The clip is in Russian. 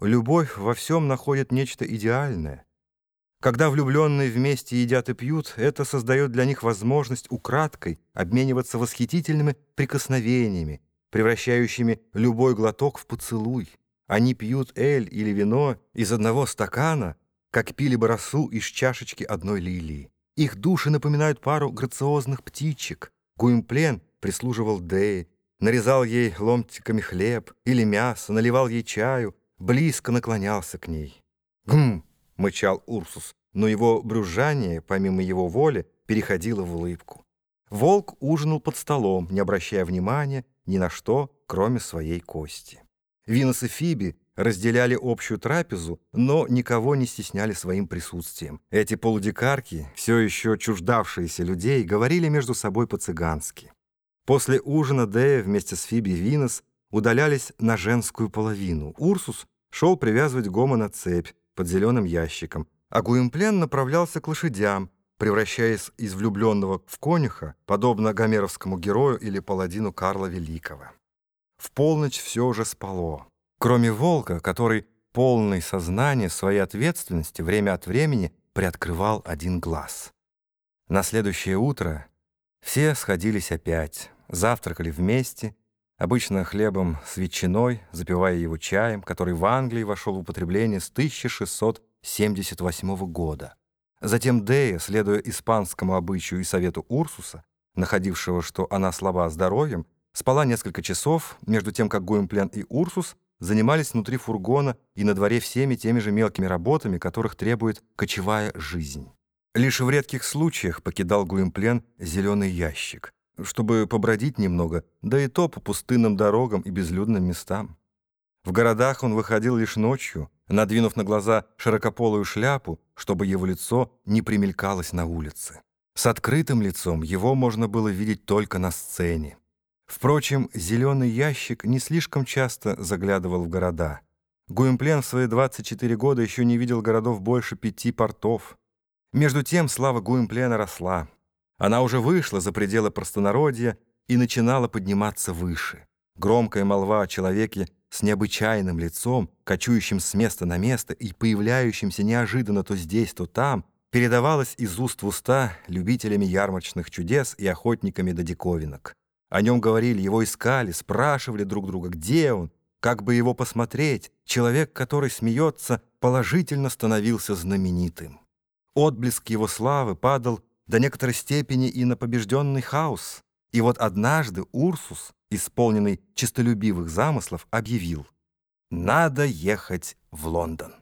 Любовь во всем находит нечто идеальное. Когда влюбленные вместе едят и пьют, это создает для них возможность украдкой обмениваться восхитительными прикосновениями, превращающими любой глоток в поцелуй. Они пьют эль или вино из одного стакана, как пили бы из чашечки одной лилии. Их души напоминают пару грациозных птичек. Гуимплен прислуживал Дее, нарезал ей ломтиками хлеб или мясо, наливал ей чаю, близко наклонялся к ней. «Гм!» — мычал Урсус, но его брюзжание, помимо его воли, переходило в улыбку. Волк ужинал под столом, не обращая внимания ни на что, кроме своей кости. Винос и Фиби разделяли общую трапезу, но никого не стесняли своим присутствием. Эти полудикарки, все еще чуждавшиеся людей, говорили между собой по-цыгански. После ужина Дея вместе с Фиби и Винос удалялись на женскую половину. Урсус шел привязывать Гома на цепь под зеленым ящиком, а Гуимплен направлялся к лошадям, превращаясь из влюбленного в конюха, подобно гомеровскому герою или паладину Карла Великого. В полночь все уже спало. Кроме волка, который, полный сознания своей ответственности, время от времени приоткрывал один глаз. На следующее утро все сходились опять, завтракали вместе, обычно хлебом с ветчиной, запивая его чаем, который в Англии вошел в употребление с 1678 года. Затем Дея, следуя испанскому обычаю и совету Урсуса, находившего, что она слаба здоровьем, спала несколько часов, между тем, как Гуимплен и Урсус занимались внутри фургона и на дворе всеми теми же мелкими работами, которых требует кочевая жизнь. Лишь в редких случаях покидал Гуимплен зеленый ящик — чтобы побродить немного, да и то по пустынным дорогам и безлюдным местам. В городах он выходил лишь ночью, надвинув на глаза широкополую шляпу, чтобы его лицо не примелькалось на улице. С открытым лицом его можно было видеть только на сцене. Впрочем, зеленый ящик не слишком часто заглядывал в города. Гуимплен в свои 24 года еще не видел городов больше пяти портов. Между тем слава Гуимплена росла. Она уже вышла за пределы простонародья и начинала подниматься выше. Громкая молва о человеке с необычайным лицом, кочующим с места на место и появляющимся неожиданно то здесь, то там, передавалась из уст в уста любителями ярмарочных чудес и охотниками до диковинок. О нем говорили, его искали, спрашивали друг друга, где он, как бы его посмотреть. Человек, который смеется, положительно становился знаменитым. Отблеск его славы падал до некоторой степени и на побежденный хаос. И вот однажды Урсус, исполненный честолюбивых замыслов, объявил «Надо ехать в Лондон».